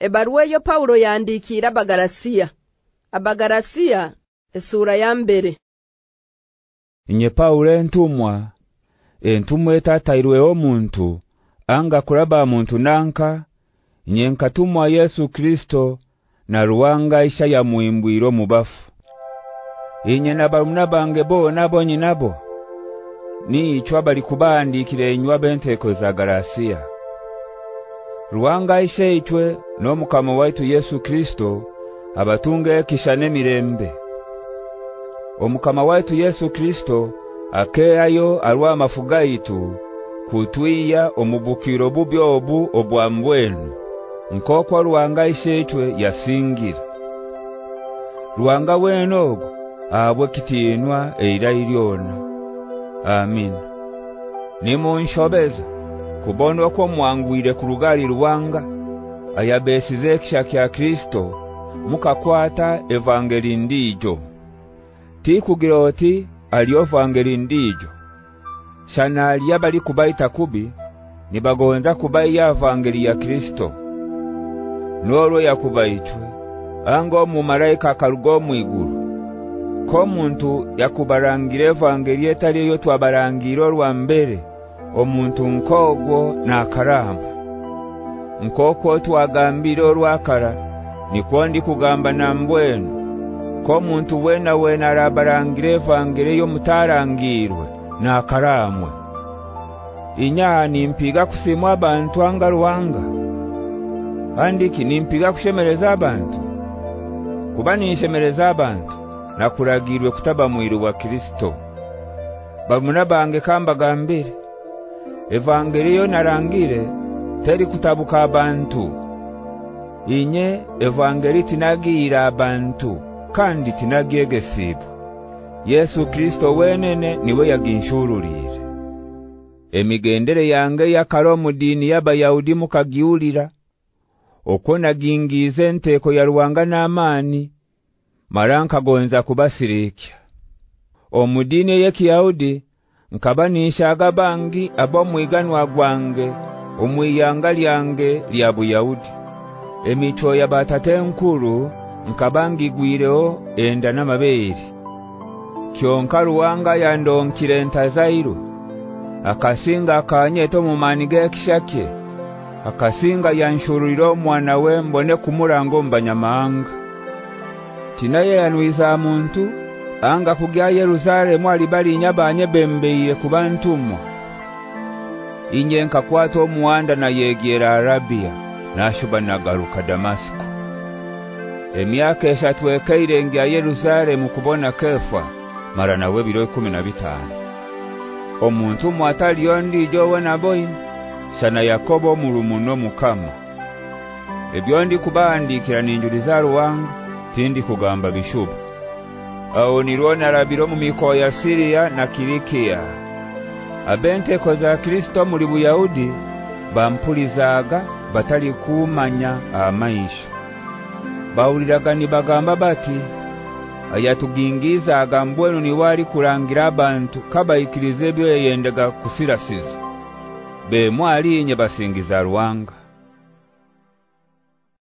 Ebaruwa yo Paulo yandikira Bagarasia. Abagarasia esura ya mbere. Nye Paulo entumwa entumwa etatairwe omuntu anga kulaba omuntu nanka nye nkatumwa Yesu Kristo na ruwanga isha ya muimbwiro mubafu. Inye nabarumna bange bo nabo nyinabo Ni ichwa bali kubandikire inywa benteko za garasiya. ruwangayishe itwe no mukama waitu Yesu Kristo abatunga kishane mirembe omukama waitu Yesu Kristo akeayo arwa mafuga itu kutwiya omubukiro bubyo obu obwambwenu nkokwa ruwangayishe itwe yasingira ruwanga wenogo abwe kitinwa eira iliona amen nimo nshobeza kubonwa kwa mwanguire ku rugali ruwanga ayabesize ekisha kya Kristo mukakwata evangeli ndijo tikugira oti evangeli ndijo shana aliyabali kubaita kubi nibagonza ya evangeli ya Kristo noro yakubaitwe ango mu malaika karugomu iguru ko muntu yakubarangire evangeli etaliyo twabarangiro rwa mbere omuntu nkogwo nakaramba nkoko twagambira olwakara nikwondi kugamba na mbwenu ko muntu wena wena arabarangire yo mutarangirwe karamwe inyani mpiga kusimwa abantu angaruwanga andiki nimpiga kushemereza abantu kubani nshemereza abantu nakuragirwe kutaba mwiru wa Kristo bamunabange kamba gambire evangeliyo narangire teri kutabuka abantu inye evangeli tinagira abantu kandi tinagegesibu Yesu Kristo wenene niwe yaginshururire emigendere yange ya karomu dini yaba yaudi mukagiulira okona gingize nteko ya ruwanga namani maranka gonza kubasirike omudini yekiyaudi Yaudi nkabanisha agabangi abamwiganwa gwange omuyanga lyange lya buyaudi emicho yabatatenkuru nkabangi gwireo enda namabeere kyonka ruwanga yandonkire ntazairu akasinga kaanyeto mumanige kishake akasinga yanshururiro mwana we mbone kumurango mbanyamanga tinaye anwiza muntu anga kugya Yerusalemu alibali nyabanye bembeye ku bantu mwa inye nkakwato omuwanda na yegera Arabia nashuba na garuka Damasco emyaka eshatweka irengya Yerusalemu kubona kefa mara nawe biro 15 omuntu mwataliondi jowe na boy sana yakobo mulumuno mukama ebyondi kubandikira ninjuliza ruwanga tindi kugamba bishubu Aho nirona rabiro mu miko ya Siria na Kilikia. Abente koza Kristo muri buyahudi bampulizaga batali kumanya amaisha. Bawuliragani bagamba bati ayatugingiza agambwenu wali kulangira abantu kaba ikirize byo yendaga kusirasiza. Be mwali nye basingiza ruwanga.